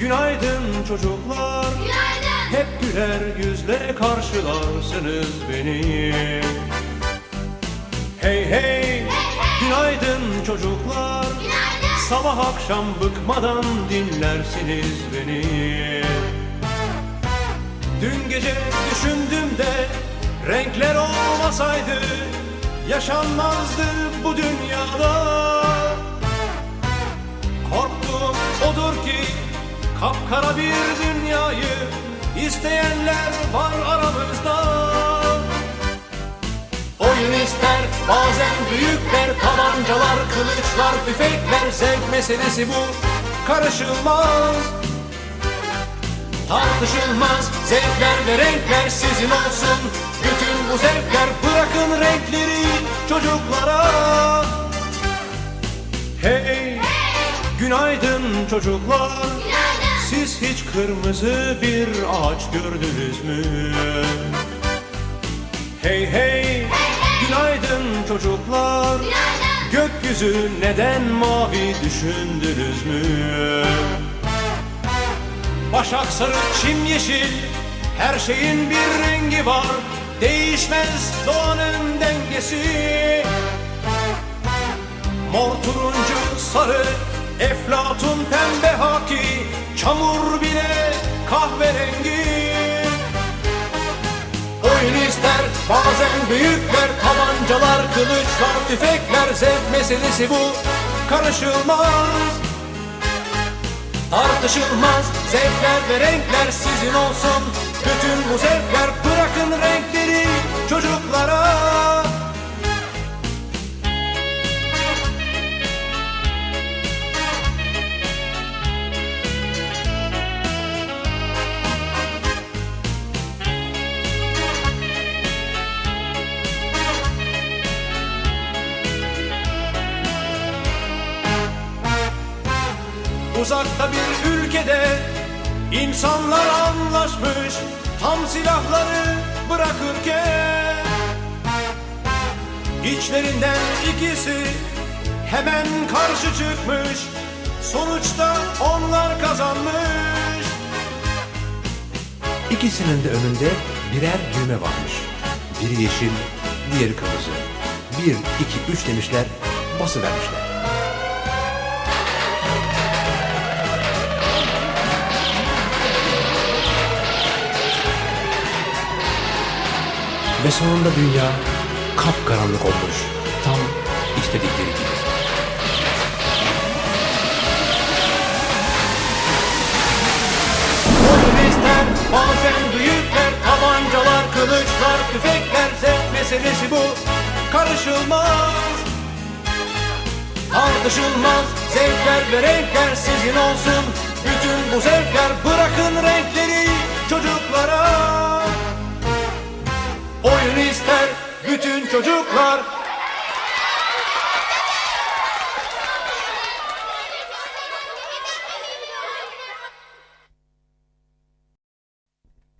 Günaydın çocuklar. Günaydın. Hep güler yüzle karşılarsınız beni. Hey hey. Günaydın çocuklar. Günaydın. Sabah akşam bıkmadan dinlersiniz beni. Dün gece düşündüm de renkler olmasaydı Yaşanmazdı bu dünyada odur ki kapkara bir dünyayı isteyenler var aramızda. Oyun ister bazen büyükler tabancalar kılıçlar tüfekler zevk meselesi bu. Karışılmaz Tartışılmaz. Zevkler ve renkler sizin olsun. Bütün bu zevkler bırakın renkleri çocuklara günaydın çocuklar Günaydın. Siz hiç kırmızı bir ağaç gördünüz mü? Hey hey, günaydın çocuklar Günaydın. Gökyüzü neden mavi düşündünüz mü? Başak sarı, çim yeşil Her şeyin bir rengi var Değişmez doğanın dengesi Mor turuncu sarı Eflatun pembe haki Çamur bile kahverengi. Oyun ister bazen büyükler Tabancalar, kılıçlar, tüfekler Zevk meselesi bu. Karışılmaz Tartışılmaz zevkler ve renkler sizin olsun Uzakta bir ülkede insanlar anlaşmış Tam silahları bırakırken İçlerinden ikisi hemen karşı çıkmış Sonuçta onlar kazanmış İkisinin de önünde birer düğme varmış. Biri yeşil, diğeri kırmızı. Bir, iki, üç demişler, basıvermişler. Ve sonunda dünya kapkaranlık olmuş. Tam istedikleri gibi. Oyun ister bazen büyükler Tabancalar, kılıçlar, tüfekler Zevk meselesi bu karışılmaz Tartışılmaz zevkler ve renkler sizin olsun Bütün bu zevkler bırakın renkleri çocuklara Oyun ister bütün çocuklar